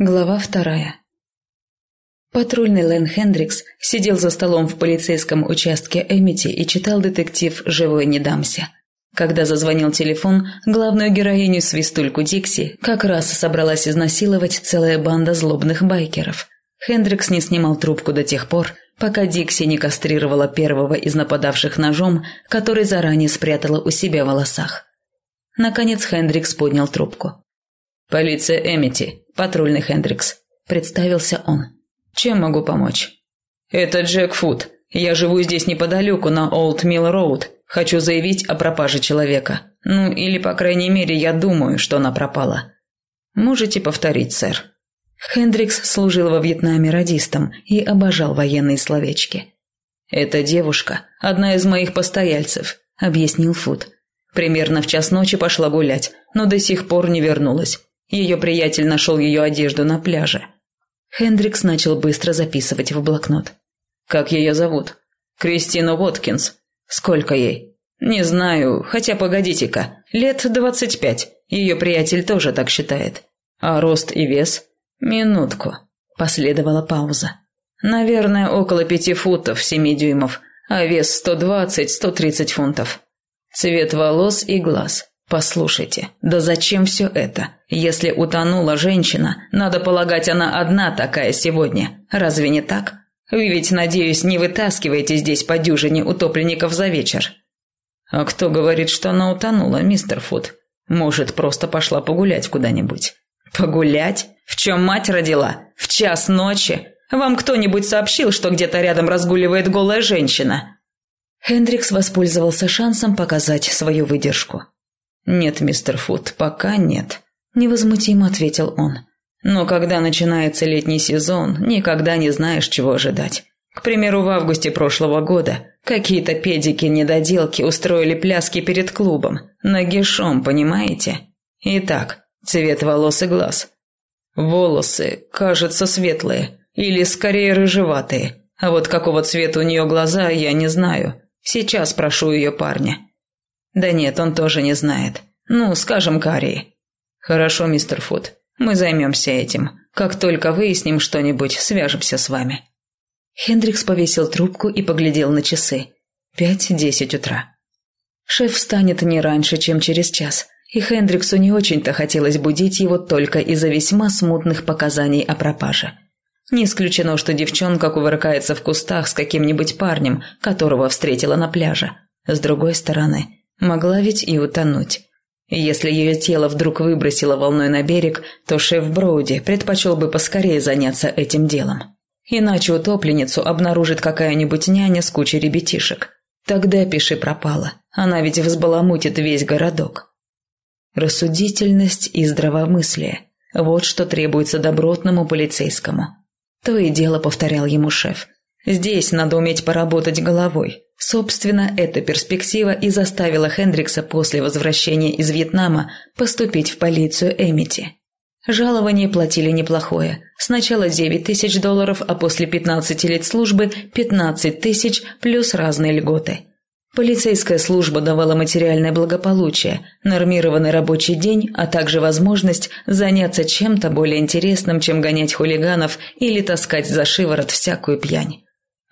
Глава вторая. Патрульный Лэн Хендрикс сидел за столом в полицейском участке Эмити и читал детектив «Живой не дамся». Когда зазвонил телефон, главную героиню свистульку Дикси как раз собралась изнасиловать целая банда злобных байкеров. Хендрикс не снимал трубку до тех пор, пока Дикси не кастрировала первого из нападавших ножом, который заранее спрятала у себя в волосах. Наконец Хендрикс поднял трубку. «Полиция Эмити, патрульный Хендрикс», – представился он. «Чем могу помочь?» «Это Джек Фуд. Я живу здесь неподалеку, на Олд Милл Роуд. Хочу заявить о пропаже человека. Ну, или, по крайней мере, я думаю, что она пропала». «Можете повторить, сэр?» Хендрикс служил во Вьетнаме радистом и обожал военные словечки. «Эта девушка – одна из моих постояльцев», – объяснил Фуд. «Примерно в час ночи пошла гулять, но до сих пор не вернулась. Ее приятель нашел ее одежду на пляже. Хендрикс начал быстро записывать в блокнот. «Как ее зовут?» «Кристина Уоткинс. Сколько ей?» «Не знаю, хотя погодите-ка, лет двадцать пять. Ее приятель тоже так считает. А рост и вес?» «Минутку». Последовала пауза. «Наверное, около пяти футов, семи дюймов, а вес сто двадцать-сто тридцать фунтов. Цвет волос и глаз. «Послушайте, да зачем все это? Если утонула женщина, надо полагать, она одна такая сегодня. Разве не так? Вы ведь, надеюсь, не вытаскиваете здесь по дюжине утопленников за вечер?» «А кто говорит, что она утонула, мистер Фуд? Может, просто пошла погулять куда-нибудь?» «Погулять? В чем мать родила? В час ночи? Вам кто-нибудь сообщил, что где-то рядом разгуливает голая женщина?» Хендрикс воспользовался шансом показать свою выдержку. «Нет, мистер Фуд, пока нет», – невозмутимо ответил он. «Но когда начинается летний сезон, никогда не знаешь, чего ожидать. К примеру, в августе прошлого года какие-то педики-недоделки устроили пляски перед клубом, нагишом, понимаете? Итак, цвет волос и глаз. Волосы, кажется, светлые, или скорее рыжеватые, а вот какого цвета у нее глаза, я не знаю. Сейчас прошу ее парня». Да нет, он тоже не знает. Ну, скажем, Карии. Хорошо, мистер Фуд. Мы займемся этим. Как только выясним что-нибудь, свяжемся с вами. Хендрикс повесил трубку и поглядел на часы. Пять-десять утра. Шеф встанет не раньше, чем через час, и Хендриксу не очень-то хотелось будить его только из-за весьма смутных показаний о пропаже. Не исключено, что девчонка кувыркается в кустах с каким-нибудь парнем, которого встретила на пляже. С другой стороны, Могла ведь и утонуть. Если ее тело вдруг выбросило волной на берег, то шеф Броуди предпочел бы поскорее заняться этим делом. Иначе утопленницу обнаружит какая-нибудь няня с кучей ребятишек. Тогда пиши пропала. Она ведь взбаламутит весь городок. Рассудительность и здравомыслие – вот что требуется добротному полицейскому. То и дело повторял ему шеф. Здесь надо уметь поработать головой. Собственно, эта перспектива и заставила Хендрикса после возвращения из Вьетнама поступить в полицию Эмити. Жалование платили неплохое. Сначала 9 тысяч долларов, а после 15 лет службы 15 тысяч плюс разные льготы. Полицейская служба давала материальное благополучие, нормированный рабочий день, а также возможность заняться чем-то более интересным, чем гонять хулиганов или таскать за шиворот всякую пьянь.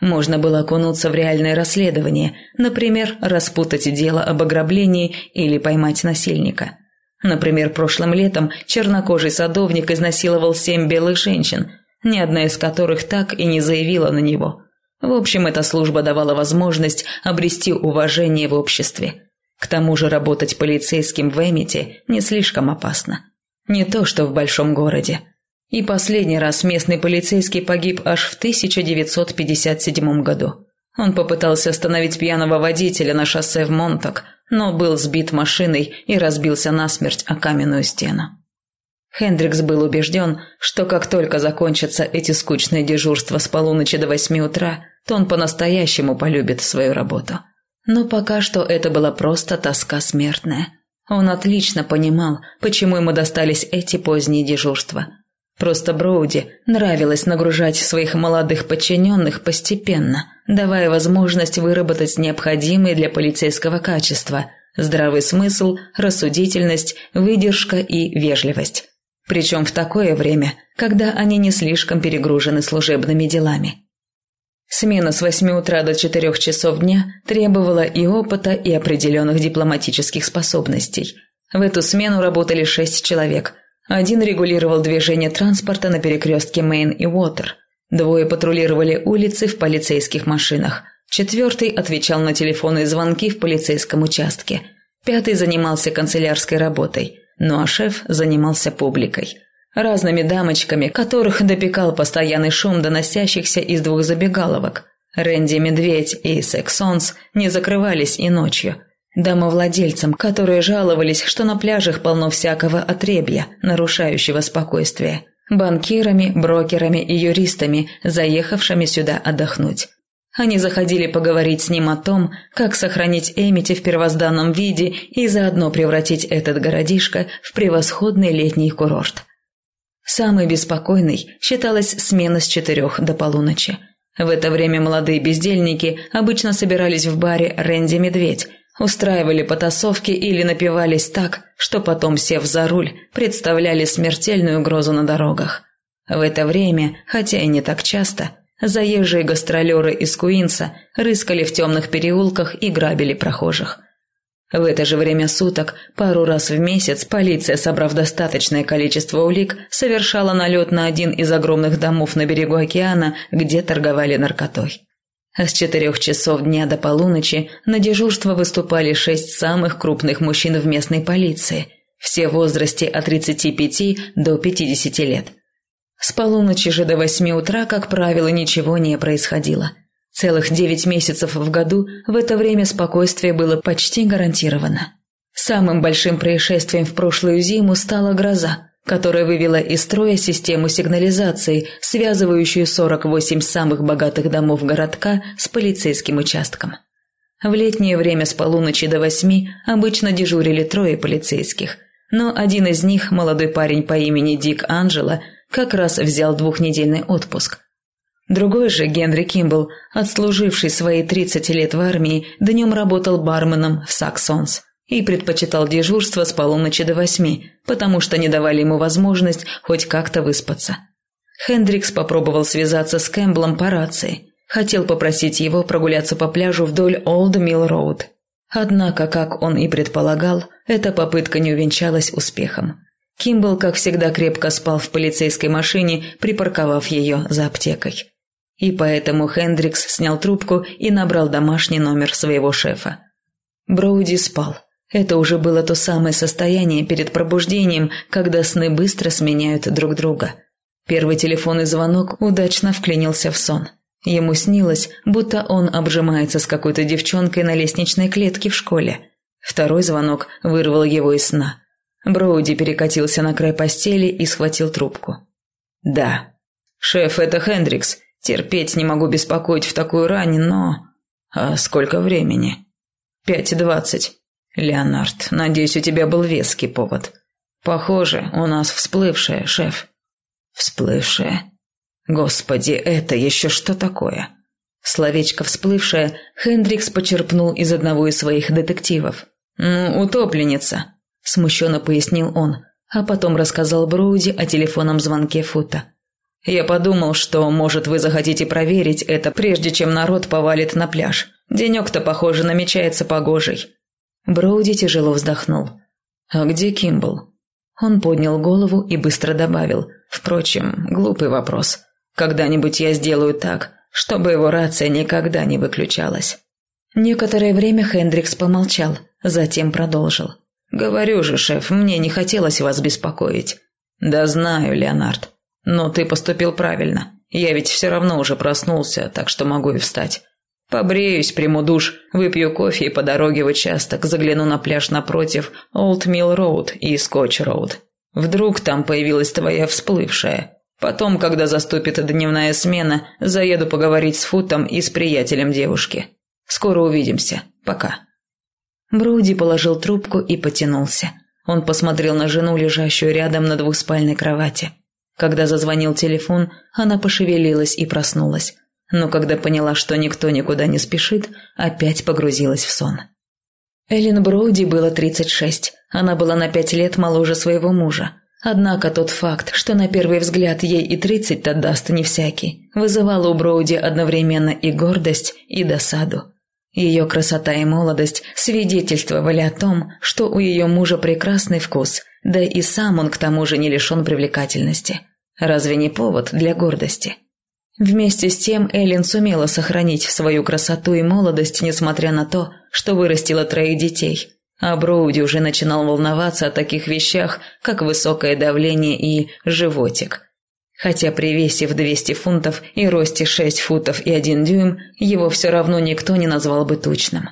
Можно было окунуться в реальное расследование, например, распутать дело об ограблении или поймать насильника. Например, прошлым летом чернокожий садовник изнасиловал семь белых женщин, ни одна из которых так и не заявила на него. В общем, эта служба давала возможность обрести уважение в обществе. К тому же работать полицейским в Эмите не слишком опасно. Не то, что в большом городе. И последний раз местный полицейский погиб аж в 1957 году. Он попытался остановить пьяного водителя на шоссе в Монтак, но был сбит машиной и разбился насмерть о каменную стену. Хендрикс был убежден, что как только закончатся эти скучные дежурства с полуночи до восьми утра, то он по-настоящему полюбит свою работу. Но пока что это была просто тоска смертная. Он отлично понимал, почему ему достались эти поздние дежурства – Просто Броуди нравилось нагружать своих молодых подчиненных постепенно, давая возможность выработать необходимые для полицейского качества – здравый смысл, рассудительность, выдержка и вежливость. Причем в такое время, когда они не слишком перегружены служебными делами. Смена с 8 утра до 4 часов дня требовала и опыта, и определенных дипломатических способностей. В эту смену работали шесть человек. Один регулировал движение транспорта на перекрестке Мейн и Уотер. Двое патрулировали улицы в полицейских машинах. Четвертый отвечал на телефонные звонки в полицейском участке. Пятый занимался канцелярской работой. Ну а шеф занимался публикой разными дамочками, которых допекал постоянный шум доносящихся из двух забегаловок. Рэнди Медведь и Сексонс не закрывались и ночью. Домовладельцам, которые жаловались, что на пляжах полно всякого отребья, нарушающего спокойствие. Банкирами, брокерами и юристами, заехавшими сюда отдохнуть. Они заходили поговорить с ним о том, как сохранить Эмити в первозданном виде и заодно превратить этот городишко в превосходный летний курорт. Самой беспокойной считалась смена с четырех до полуночи. В это время молодые бездельники обычно собирались в баре «Рэнди Медведь», устраивали потасовки или напивались так, что потом, сев за руль, представляли смертельную угрозу на дорогах. В это время, хотя и не так часто, заезжие гастролеры из Куинса рыскали в темных переулках и грабили прохожих. В это же время суток, пару раз в месяц, полиция, собрав достаточное количество улик, совершала налет на один из огромных домов на берегу океана, где торговали наркотой. А с четырех часов дня до полуночи на дежурство выступали шесть самых крупных мужчин в местной полиции, все в возрасте от 35 до 50 лет. С полуночи же до восьми утра, как правило, ничего не происходило – Целых девять месяцев в году в это время спокойствие было почти гарантировано. Самым большим происшествием в прошлую зиму стала гроза, которая вывела из строя систему сигнализации, связывающую 48 самых богатых домов городка с полицейским участком. В летнее время с полуночи до восьми обычно дежурили трое полицейских, но один из них, молодой парень по имени Дик Анджело, как раз взял двухнедельный отпуск – Другой же, Генри Кимбл, отслуживший свои 30 лет в армии, днем работал барменом в Саксонс и предпочитал дежурство с полуночи до восьми, потому что не давали ему возможность хоть как-то выспаться. Хендрикс попробовал связаться с Кэмблом по рации. Хотел попросить его прогуляться по пляжу вдоль Олд Милл Роуд. Однако, как он и предполагал, эта попытка не увенчалась успехом. Кимбл, как всегда, крепко спал в полицейской машине, припарковав ее за аптекой. И поэтому Хендрикс снял трубку и набрал домашний номер своего шефа. Броуди спал. Это уже было то самое состояние перед пробуждением, когда сны быстро сменяют друг друга. Первый телефонный звонок удачно вклинился в сон. Ему снилось, будто он обжимается с какой-то девчонкой на лестничной клетке в школе. Второй звонок вырвал его из сна. Броуди перекатился на край постели и схватил трубку. «Да. Шеф, это Хендрикс. Терпеть не могу беспокоить в такую рань, но... А сколько времени? Пять двадцать. Леонард, надеюсь, у тебя был веский повод. Похоже, у нас всплывшая, шеф. Всплывшая? Господи, это еще что такое? Словечко «всплывшая» Хендрикс почерпнул из одного из своих детективов. «Ну, утопленница», – смущенно пояснил он, а потом рассказал Броуди о телефонном звонке Фута. Я подумал, что, может, вы захотите проверить это, прежде чем народ повалит на пляж. Денек-то, похоже, намечается погожий». Броуди тяжело вздохнул. «А где Кимбл?» Он поднял голову и быстро добавил. «Впрочем, глупый вопрос. Когда-нибудь я сделаю так, чтобы его рация никогда не выключалась». Некоторое время Хендрикс помолчал, затем продолжил. «Говорю же, шеф, мне не хотелось вас беспокоить». «Да знаю, Леонард. Но ты поступил правильно. Я ведь все равно уже проснулся, так что могу и встать. Побреюсь, приму душ, выпью кофе и по дороге в участок загляну на пляж напротив Олд Милл Роуд и Скотч Роуд. Вдруг там появилась твоя всплывшая. Потом, когда заступит дневная смена, заеду поговорить с Футом и с приятелем девушки. Скоро увидимся. Пока. Броуди положил трубку и потянулся. Он посмотрел на жену, лежащую рядом на двухспальной кровати. Когда зазвонил телефон, она пошевелилась и проснулась. Но когда поняла, что никто никуда не спешит, опять погрузилась в сон. Эллен Броуди было 36. Она была на пять лет моложе своего мужа. Однако тот факт, что на первый взгляд ей и тридцать-то даст не всякий, вызывал у Броуди одновременно и гордость, и досаду. Ее красота и молодость свидетельствовали о том, что у ее мужа прекрасный вкус, да и сам он к тому же не лишен привлекательности. Разве не повод для гордости? Вместе с тем Эллен сумела сохранить свою красоту и молодость, несмотря на то, что вырастила троих детей – а Броуди уже начинал волноваться о таких вещах, как высокое давление и животик. Хотя при весе в 200 фунтов и росте 6 футов и 1 дюйм, его все равно никто не назвал бы тучным.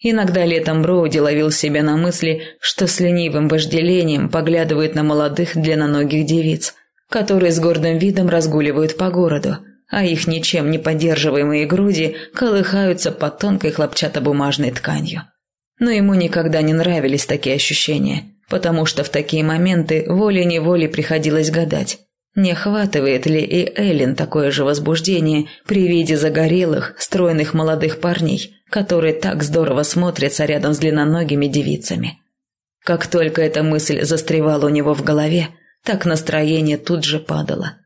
Иногда летом Броуди ловил себя на мысли, что с ленивым вожделением поглядывает на молодых длинноногих девиц, которые с гордым видом разгуливают по городу, а их ничем не поддерживаемые груди колыхаются под тонкой хлопчатобумажной тканью. Но ему никогда не нравились такие ощущения, потому что в такие моменты волей-неволей приходилось гадать, не охватывает ли и Эллен такое же возбуждение при виде загорелых, стройных молодых парней, которые так здорово смотрятся рядом с длинноногими девицами. Как только эта мысль застревала у него в голове, так настроение тут же падало.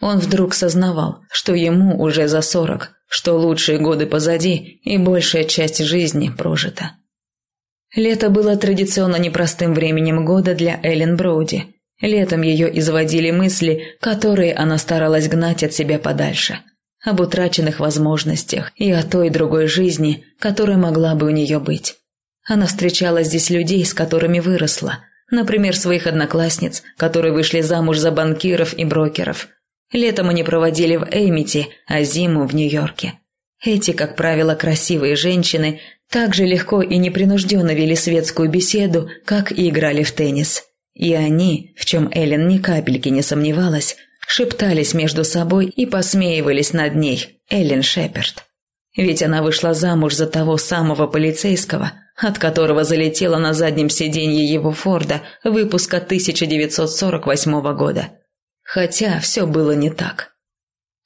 Он вдруг сознавал, что ему уже за сорок, что лучшие годы позади и большая часть жизни прожита. Лето было традиционно непростым временем года для Эллен Броуди. Летом ее изводили мысли, которые она старалась гнать от себя подальше. Об утраченных возможностях и о той другой жизни, которая могла бы у нее быть. Она встречала здесь людей, с которыми выросла. Например, своих одноклассниц, которые вышли замуж за банкиров и брокеров. Летом они проводили в Эймити, а зиму в Нью-Йорке. Эти, как правило, красивые женщины так же легко и непринужденно вели светскую беседу, как и играли в теннис. И они, в чем Эллен ни капельки не сомневалась, шептались между собой и посмеивались над ней, Эллен Шеперд. Ведь она вышла замуж за того самого полицейского, от которого залетела на заднем сиденье его Форда выпуска 1948 года. Хотя все было не так.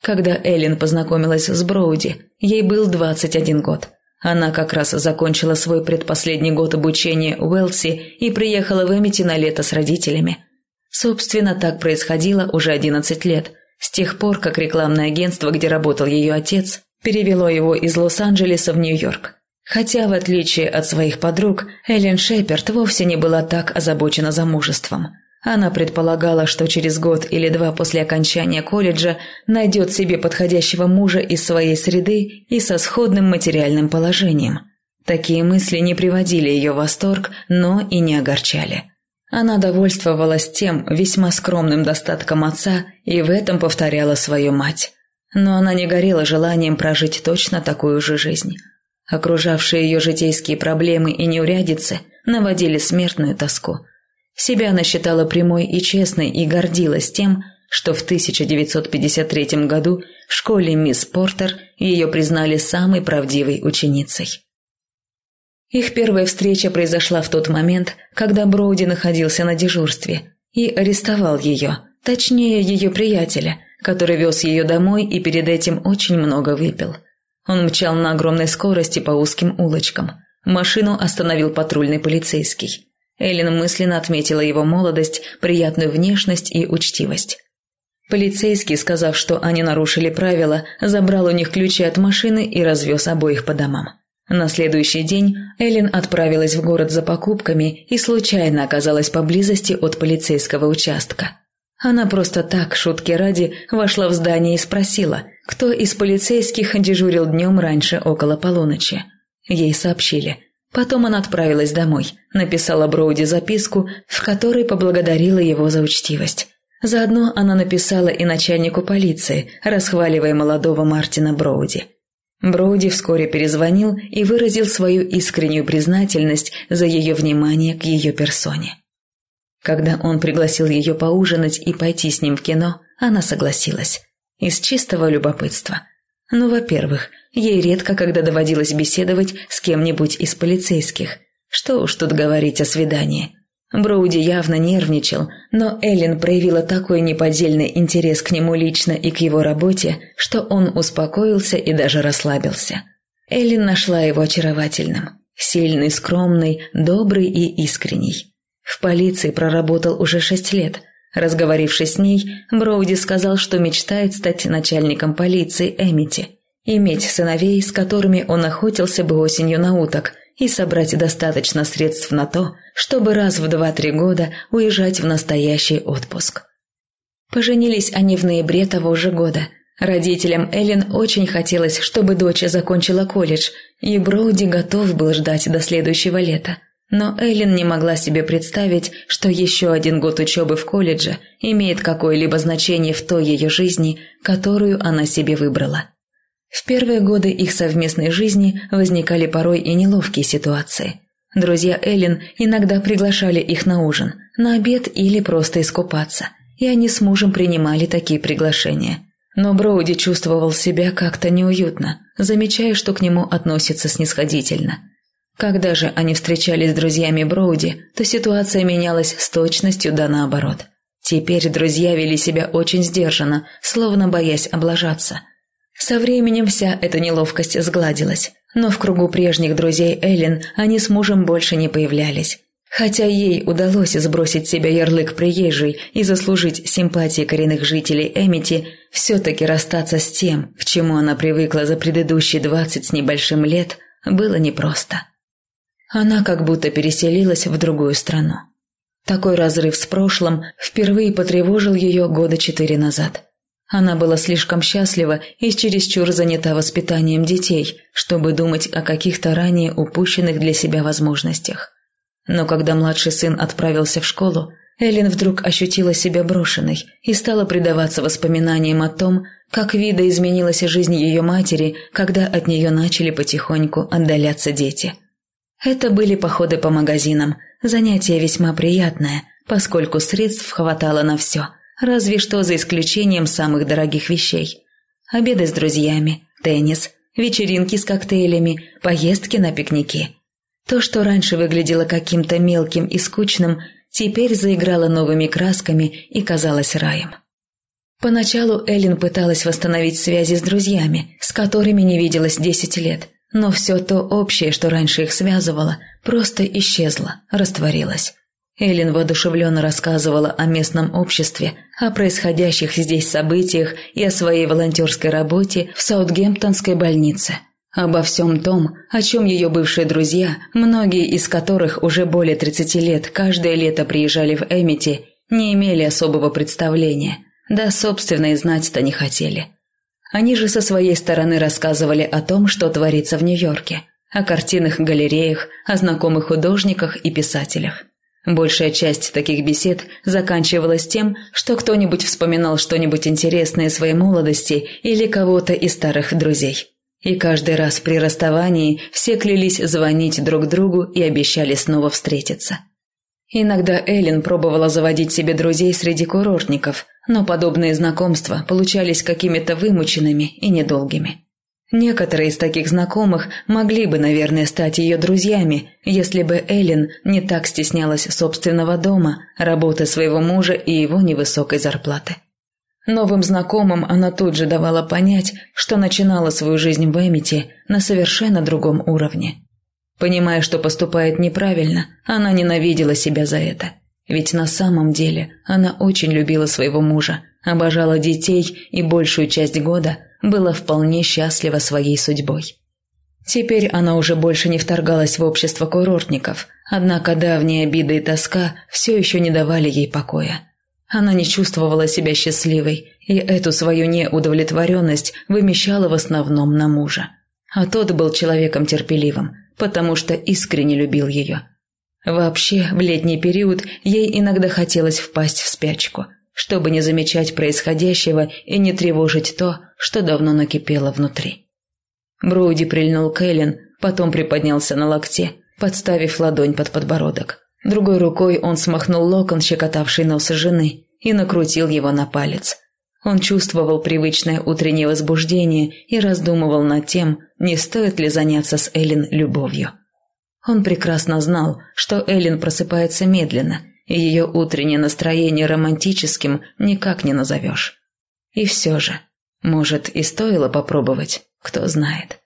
Когда Эллен познакомилась с Броуди, ей был 21 год – она как раз закончила свой предпоследний год обучения в Уэлси и приехала в Эмити на лето с родителями. Собственно, так происходило уже 11 лет, с тех пор, как рекламное агентство, где работал ее отец, перевело его из Лос-Анджелеса в Нью-Йорк. Хотя, в отличие от своих подруг, Эллен Шеперд вовсе не была так озабочена замужеством. Она предполагала, что через год или два после окончания колледжа найдет себе подходящего мужа из своей среды и со сходным материальным положением. Такие мысли не приводили ее в восторг, но и не огорчали. Она довольствовалась тем весьма скромным достатком отца и в этом повторяла свою мать. Но она не горела желанием прожить точно такую же жизнь. Окружавшие ее житейские проблемы и неурядицы наводили смертную тоску – себя она считала прямой и честной и гордилась тем, что в 1953 году в школе мисс Портер ее признали самой правдивой ученицей. Их первая встреча произошла в тот момент, когда Броуди находился на дежурстве и арестовал ее, точнее ее приятеля, который вез ее домой и перед этим очень много выпил. Он мчал на огромной скорости по узким улочкам. Машину остановил патрульный полицейский. Эллен мысленно отметила его молодость, приятную внешность и учтивость. Полицейский, сказав, что они нарушили правила, забрал у них ключи от машины и развез обоих по домам. На следующий день Эллен отправилась в город за покупками и случайно оказалась поблизости от полицейского участка. Она просто так, шутки ради, вошла в здание и спросила, кто из полицейских дежурил днем раньше около полуночи. Ей сообщили – Потом она отправилась домой, написала Броуди записку, в которой поблагодарила его за учтивость. Заодно она написала и начальнику полиции, расхваливая молодого Мартина Броуди. Броуди вскоре перезвонил и выразил свою искреннюю признательность за ее внимание к ее персоне. Когда он пригласил ее поужинать и пойти с ним в кино, она согласилась. Из чистого любопытства. Ну, во-первых, Ей редко когда доводилось беседовать с кем-нибудь из полицейских. Что уж тут говорить о свидании. Броуди явно нервничал, но Эллен проявила такой неподдельный интерес к нему лично и к его работе, что он успокоился и даже расслабился. Эллен нашла его очаровательным. Сильный, скромный, добрый и искренний. В полиции проработал уже шесть лет. Разговорившись с ней, Броуди сказал, что мечтает стать начальником полиции Эмити, иметь сыновей, с которыми он охотился бы осенью на уток, и собрать достаточно средств на то, чтобы раз в два-три года уезжать в настоящий отпуск. Поженились они в ноябре того же года. Родителям Эллен очень хотелось, чтобы дочь закончила колледж, и Броуди готов был ждать до следующего лета. Но Эллен не могла себе представить, что еще один год учебы в колледже имеет какое-либо значение в той ее жизни, которую она себе выбрала. В первые годы их совместной жизни возникали порой и неловкие ситуации. Друзья Эллен иногда приглашали их на ужин, на обед или просто искупаться, и они с мужем принимали такие приглашения. Но Броуди чувствовал себя как-то неуютно, замечая, что к нему относятся снисходительно – когда же они встречались с друзьями Броуди, то ситуация менялась с точностью да наоборот. Теперь друзья вели себя очень сдержанно, словно боясь облажаться. Со временем вся эта неловкость сгладилась, но в кругу прежних друзей Эллен они с мужем больше не появлялись. Хотя ей удалось сбросить себя ярлык приезжей и заслужить симпатии коренных жителей Эмити, все-таки расстаться с тем, к чему она привыкла за предыдущие двадцать с небольшим лет, было непросто. Она как будто переселилась в другую страну. Такой разрыв с прошлым впервые потревожил ее года четыре назад. Она была слишком счастлива и чересчур занята воспитанием детей, чтобы думать о каких-то ранее упущенных для себя возможностях. Но когда младший сын отправился в школу, Эллен вдруг ощутила себя брошенной и стала предаваться воспоминаниям о том, как видоизменилась жизнь ее матери, когда от нее начали потихоньку отдаляться дети – это были походы по магазинам, занятие весьма приятное, поскольку средств хватало на все, разве что за исключением самых дорогих вещей. Обеды с друзьями, теннис, вечеринки с коктейлями, поездки на пикники. То, что раньше выглядело каким-то мелким и скучным, теперь заиграло новыми красками и казалось раем. Поначалу Эллен пыталась восстановить связи с друзьями, с которыми не виделась десять лет – но все то общее, что раньше их связывало, просто исчезло, растворилось. Эллен воодушевленно рассказывала о местном обществе, о происходящих здесь событиях и о своей волонтерской работе в Саутгемптонской больнице. Обо всем том, о чем ее бывшие друзья, многие из которых уже более 30 лет каждое лето приезжали в Эмити, не имели особого представления, да, собственно, и знать-то не хотели. Они же со своей стороны рассказывали о том, что творится в Нью-Йорке, о картинах, галереях, о знакомых художниках и писателях. Большая часть таких бесед заканчивалась тем, что кто-нибудь вспоминал что-нибудь интересное своей молодости или кого-то из старых друзей. И каждый раз при расставании все клялись звонить друг другу и обещали снова встретиться. Иногда Эллен пробовала заводить себе друзей среди курортников, но подобные знакомства получались какими-то вымученными и недолгими. Некоторые из таких знакомых могли бы, наверное, стать ее друзьями, если бы Эллен не так стеснялась собственного дома, работы своего мужа и его невысокой зарплаты. Новым знакомым она тут же давала понять, что начинала свою жизнь в Эмити на совершенно другом уровне. Понимая, что поступает неправильно, она ненавидела себя за это. Ведь на самом деле она очень любила своего мужа, обожала детей и большую часть года была вполне счастлива своей судьбой. Теперь она уже больше не вторгалась в общество курортников, однако давние обиды и тоска все еще не давали ей покоя. Она не чувствовала себя счастливой, и эту свою неудовлетворенность вымещала в основном на мужа. А тот был человеком терпеливым, потому что искренне любил ее. Вообще, в летний период ей иногда хотелось впасть в спячку, чтобы не замечать происходящего и не тревожить то, что давно накипело внутри. Броуди прильнул к Эллен, потом приподнялся на локте, подставив ладонь под подбородок. Другой рукой он смахнул локон, щекотавший нос жены, и накрутил его на палец. Он чувствовал привычное утреннее возбуждение и раздумывал над тем, не стоит ли заняться с Эллен любовью. Он прекрасно знал, что Эллен просыпается медленно, и ее утреннее настроение романтическим никак не назовешь. И все же, может, и стоило попробовать, кто знает.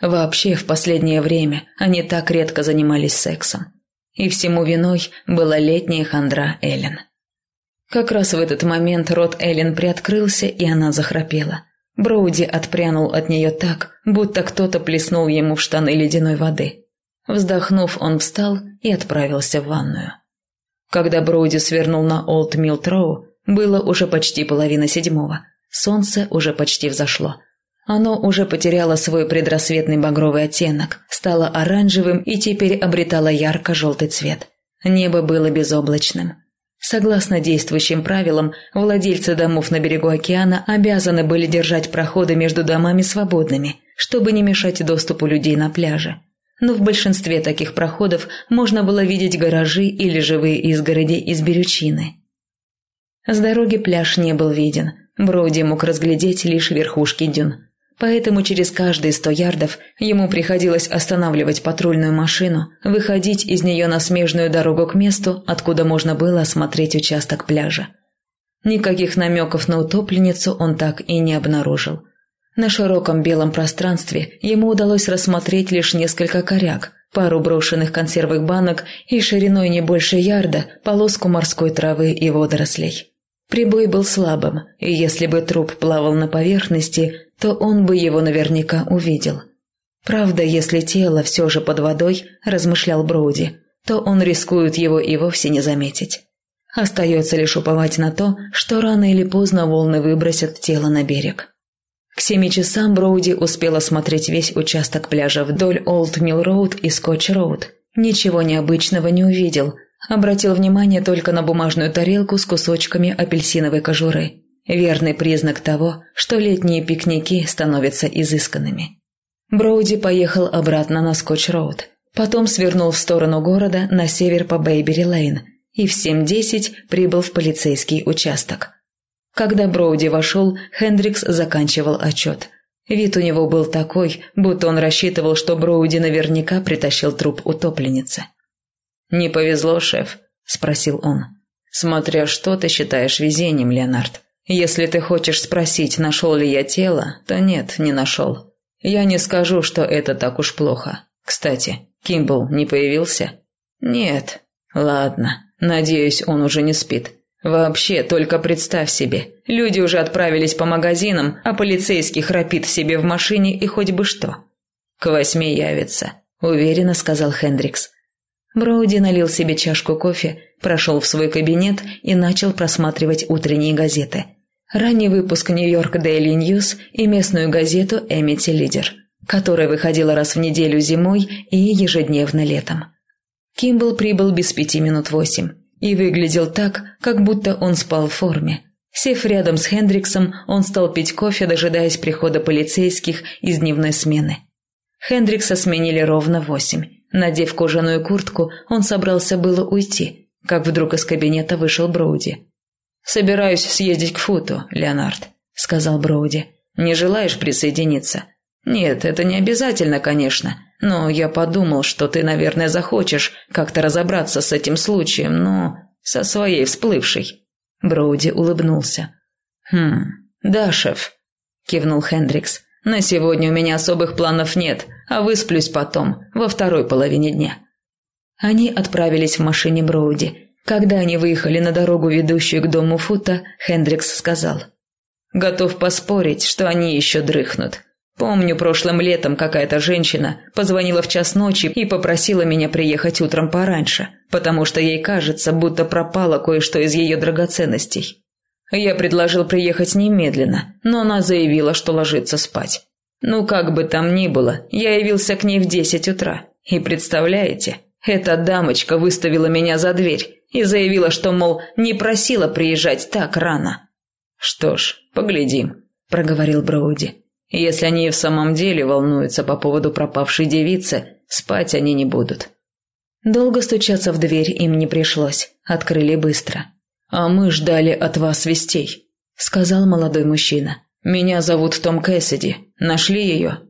Вообще, в последнее время они так редко занимались сексом. И всему виной была летняя хандра Эллен. Как раз в этот момент рот Эллен приоткрылся, и она захрапела. Броуди отпрянул от нее так, будто кто-то плеснул ему в штаны ледяной воды. Вздохнув, он встал и отправился в ванную. Когда Броуди свернул на Олд Милт Роу, было уже почти половина седьмого. Солнце уже почти взошло. Оно уже потеряло свой предрассветный багровый оттенок, стало оранжевым и теперь обретало ярко-желтый цвет. Небо было безоблачным. Согласно действующим правилам, владельцы домов на берегу океана обязаны были держать проходы между домами свободными, чтобы не мешать доступу людей на пляже. Но в большинстве таких проходов можно было видеть гаражи или живые изгороди из берючины. С дороги пляж не был виден, Броуди мог разглядеть лишь верхушки дюн. Поэтому через каждые сто ярдов ему приходилось останавливать патрульную машину, выходить из нее на смежную дорогу к месту, откуда можно было осмотреть участок пляжа. Никаких намеков на утопленницу он так и не обнаружил. На широком белом пространстве ему удалось рассмотреть лишь несколько коряк, пару брошенных консервных банок и шириной не больше ярда полоску морской травы и водорослей. Прибой был слабым, и если бы труп плавал на поверхности, то он бы его наверняка увидел. Правда, если тело все же под водой, размышлял Броуди, то он рискует его и вовсе не заметить. Остается лишь уповать на то, что рано или поздно волны выбросят тело на берег. К семи часам Броуди успел осмотреть весь участок пляжа вдоль Олд Милл Роуд и Скотч Роуд. Ничего необычного не увидел, обратил внимание только на бумажную тарелку с кусочками апельсиновой кожуры. Верный признак того, что летние пикники становятся изысканными. Броуди поехал обратно на Скотч-Роуд, потом свернул в сторону города на север по Бейбери-Лейн и в 7.10 прибыл в полицейский участок. Когда Броуди вошел, Хендрикс заканчивал отчет. Вид у него был такой, будто он рассчитывал, что Броуди наверняка притащил труп утопленницы. «Не повезло, шеф?» – спросил он. «Смотря что ты считаешь везением, Леонард. Если ты хочешь спросить, нашел ли я тело, то нет, не нашел. Я не скажу, что это так уж плохо. Кстати, Кимбл не появился? Нет. Ладно, надеюсь, он уже не спит. Вообще, только представь себе, люди уже отправились по магазинам, а полицейский храпит себе в машине и хоть бы что. К восьми явится, уверенно сказал Хендрикс. Броуди налил себе чашку кофе, прошел в свой кабинет и начал просматривать утренние газеты. Ранний выпуск «Нью-Йорк Дейли Ньюс» и местную газету «Эмити Лидер», которая выходила раз в неделю зимой и ежедневно летом. Кимбл прибыл без пяти минут восемь и выглядел так, как будто он спал в форме. Сев рядом с Хендриксом, он стал пить кофе, дожидаясь прихода полицейских из дневной смены. Хендрикса сменили ровно в восемь. Надев кожаную куртку, он собрался было уйти, как вдруг из кабинета вышел Броуди. «Собираюсь съездить к Футу, Леонард», — сказал Броуди. «Не желаешь присоединиться?» «Нет, это не обязательно, конечно, но я подумал, что ты, наверное, захочешь как-то разобраться с этим случаем, но со своей всплывшей». Броуди улыбнулся. «Хм, да, шеф», — кивнул Хендрикс. «На сегодня у меня особых планов нет, а высплюсь потом, во второй половине дня». Они отправились в машине Броуди. Когда они выехали на дорогу, ведущую к дому Фута, Хендрикс сказал. «Готов поспорить, что они еще дрыхнут. Помню, прошлым летом какая-то женщина позвонила в час ночи и попросила меня приехать утром пораньше, потому что ей кажется, будто пропало кое-что из ее драгоценностей. Я предложил приехать немедленно, но она заявила, что ложится спать. Ну, как бы там ни было, я явился к ней в десять утра. И представляете, эта дамочка выставила меня за дверь и заявила, что, мол, не просила приезжать так рано. «Что ж, поглядим», – проговорил Броуди. «Если они и в самом деле волнуются по поводу пропавшей девицы, спать они не будут». Долго стучаться в дверь им не пришлось, открыли быстро. «А мы ждали от вас вестей», – сказал молодой мужчина. «Меня зовут Том Кэссиди. Нашли ее?»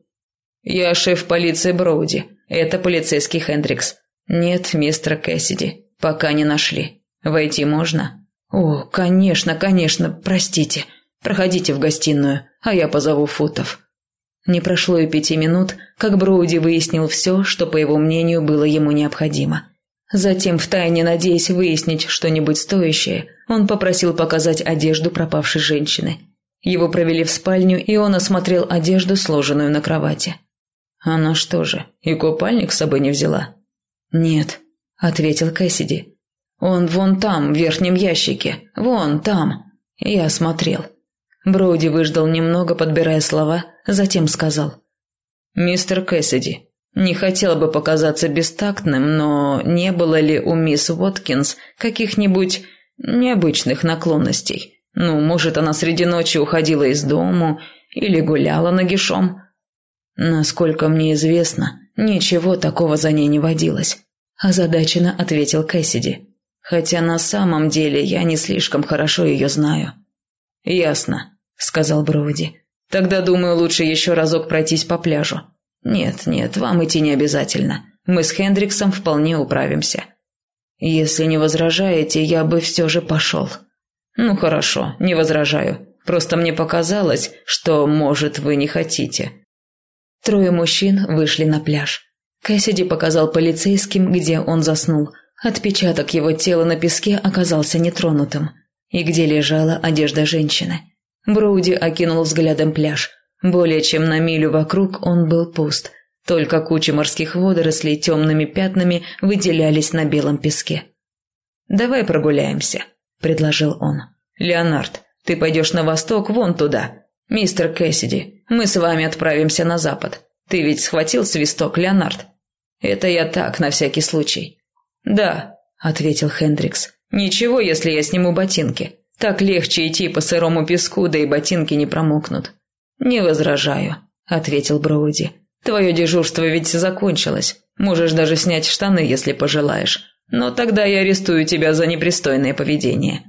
«Я шеф полиции Броуди. Это полицейский Хендрикс». «Нет, мистер Кэссиди. Пока не нашли. Войти можно?» «О, конечно, конечно, простите. Проходите в гостиную, а я позову Футов». Не прошло и пяти минут, как Броуди выяснил все, что, по его мнению, было ему необходимо. Затем, втайне надеясь выяснить что-нибудь стоящее, он попросил показать одежду пропавшей женщины. Его провели в спальню, и он осмотрел одежду, сложенную на кровати. «Она что же, и купальник с собой не взяла?» «Нет», — ответил Кэссиди. «Он вон там, в верхнем ящике, вон там». Я смотрел. Броуди выждал немного, подбирая слова, затем сказал. «Мистер Кэссиди, не хотел бы показаться бестактным, но не было ли у мисс Уоткинс каких-нибудь необычных наклонностей? Ну, может, она среди ночи уходила из дому или гуляла нагишом?» «Насколько мне известно, ничего такого за ней не водилось», – озадаченно ответил Кэссиди. «Хотя на самом деле я не слишком хорошо ее знаю». «Ясно», – сказал Броуди. «Тогда, думаю, лучше еще разок пройтись по пляжу. «Нет, нет, вам идти не обязательно. Мы с Хендриксом вполне управимся». «Если не возражаете, я бы все же пошел». «Ну хорошо, не возражаю. Просто мне показалось, что, может, вы не хотите». Трое мужчин вышли на пляж. Кэссиди показал полицейским, где он заснул. Отпечаток его тела на песке оказался нетронутым. И где лежала одежда женщины. Броуди окинул взглядом пляж. Более чем на милю вокруг он был пуст. Только куча морских водорослей темными пятнами выделялись на белом песке. «Давай прогуляемся», – предложил он. «Леонард, ты пойдешь на восток, вон туда. Мистер Кэссиди, мы с вами отправимся на запад. Ты ведь схватил свисток, Леонард?» «Это я так, на всякий случай». «Да», – ответил Хендрикс. «Ничего, если я сниму ботинки. Так легче идти по сырому песку, да и ботинки не промокнут». «Не возражаю», — ответил Броуди. «Твое дежурство ведь закончилось. Можешь даже снять штаны, если пожелаешь. Но тогда я арестую тебя за непристойное поведение».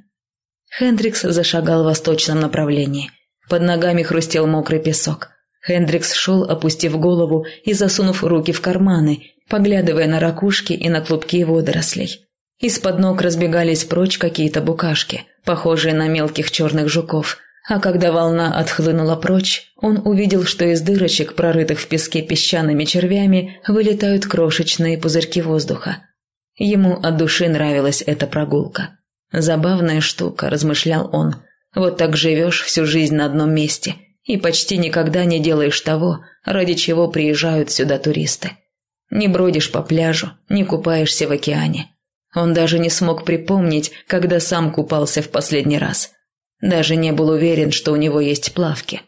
Хендрикс зашагал в восточном направлении. Под ногами хрустел мокрый песок. Хендрикс шел, опустив голову и засунув руки в карманы, поглядывая на ракушки и на клубки водорослей. Из-под ног разбегались прочь какие-то букашки, похожие на мелких черных жуков – а когда волна отхлынула прочь, он увидел, что из дырочек, прорытых в песке песчаными червями, вылетают крошечные пузырьки воздуха. Ему от души нравилась эта прогулка. «Забавная штука», – размышлял он. «Вот так живешь всю жизнь на одном месте и почти никогда не делаешь того, ради чего приезжают сюда туристы. Не бродишь по пляжу, не купаешься в океане». Он даже не смог припомнить, когда сам купался в последний раз – даже не был уверен, что у него есть плавки.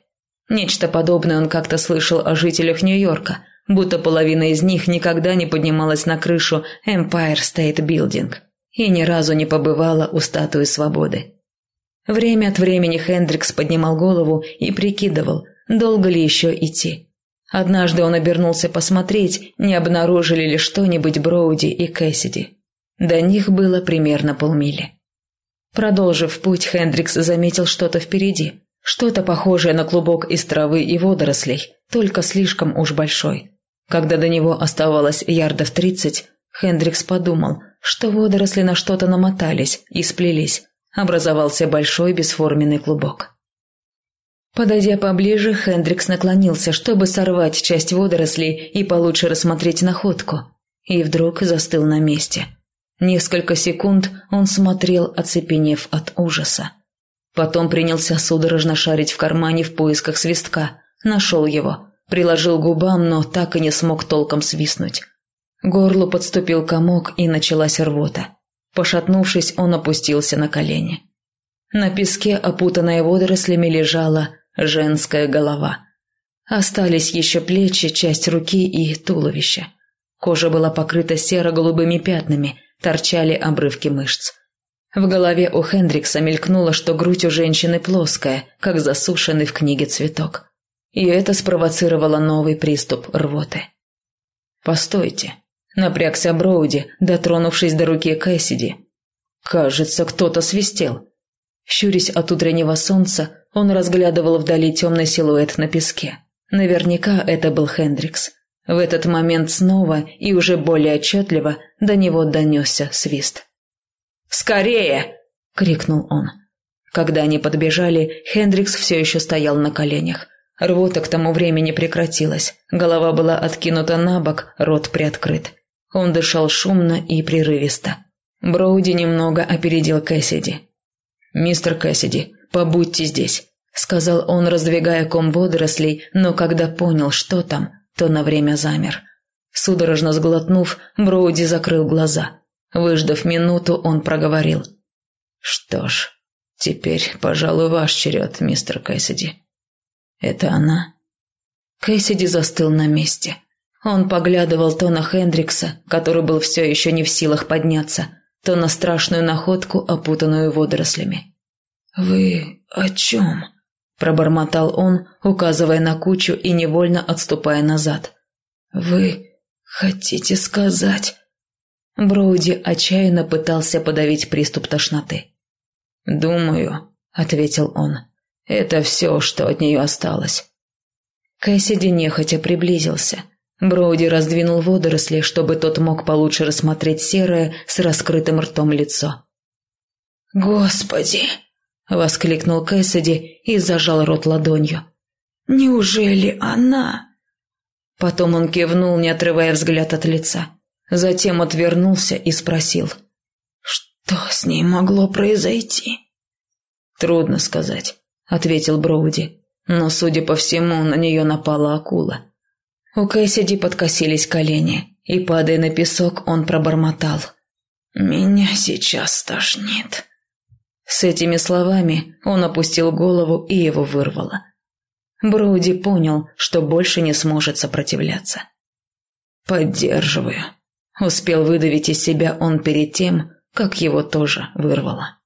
Нечто подобное он как-то слышал о жителях Нью-Йорка, будто половина из них никогда не поднималась на крышу Empire State Building и ни разу не побывала у статуи свободы. Время от времени Хендрикс поднимал голову и прикидывал, долго ли еще идти. Однажды он обернулся посмотреть, не обнаружили ли что-нибудь Броуди и Кэссиди. До них было примерно полмили. Продолжив путь, Хендрикс заметил что-то впереди. Что-то похожее на клубок из травы и водорослей, только слишком уж большой. Когда до него оставалось ярдов тридцать, Хендрикс подумал, что водоросли на что-то намотались и сплелись. Образовался большой бесформенный клубок. Подойдя поближе, Хендрикс наклонился, чтобы сорвать часть водорослей и получше рассмотреть находку. И вдруг застыл на месте – Несколько секунд он смотрел, оцепенев от ужаса. Потом принялся судорожно шарить в кармане в поисках свистка. Нашел его, приложил губам, но так и не смог толком свистнуть. Горлу подступил комок, и началась рвота. Пошатнувшись, он опустился на колени. На песке, опутанная водорослями, лежала женская голова. Остались еще плечи, часть руки и туловища. Кожа была покрыта серо-голубыми пятнами – торчали обрывки мышц. В голове у Хендрикса мелькнуло, что грудь у женщины плоская, как засушенный в книге цветок. И это спровоцировало новый приступ рвоты. «Постойте», — напрягся Броуди, дотронувшись до руки Кэссиди. «Кажется, кто-то свистел». Щурясь от утреннего солнца, он разглядывал вдали темный силуэт на песке. Наверняка это был Хендрикс. В этот момент снова и уже более отчетливо до него донесся свист. «Скорее!» – крикнул он. Когда они подбежали, Хендрикс все еще стоял на коленях. Рвота к тому времени прекратилась, голова была откинута на бок, рот приоткрыт. Он дышал шумно и прерывисто. Броуди немного опередил Кэссиди. «Мистер Кэссиди, побудьте здесь», — сказал он, раздвигая ком водорослей, но когда понял, что там, то на время замер. Судорожно сглотнув, Броуди закрыл глаза. Выждав минуту, он проговорил. «Что ж, теперь, пожалуй, ваш черед, мистер Кэссиди». «Это она?» Кэссиди застыл на месте. Он поглядывал то на Хендрикса, который был все еще не в силах подняться, то на страшную находку, опутанную водорослями. «Вы о чем?» – пробормотал он, указывая на кучу и невольно отступая назад. «Вы хотите сказать...» Броуди отчаянно пытался подавить приступ тошноты. «Думаю», — ответил он, — «это все, что от нее осталось». Кэссиди нехотя приблизился. Броуди раздвинул водоросли, чтобы тот мог получше рассмотреть серое с раскрытым ртом лицо. «Господи!» — воскликнул Кэссиди и зажал рот ладонью. «Неужели она?» Потом он кивнул, не отрывая взгляд от лица. Затем отвернулся и спросил. «Что с ней могло произойти?» «Трудно сказать», — ответил Броуди. «Но, судя по всему, на нее напала акула». У Кэссиди подкосились колени, и, падая на песок, он пробормотал. «Меня сейчас тошнит». С этими словами он опустил голову и его вырвало. Броуди понял, что больше не сможет сопротивляться. «Поддерживаю», Успел выдавить из себя он перед тем, как его тоже вырвало.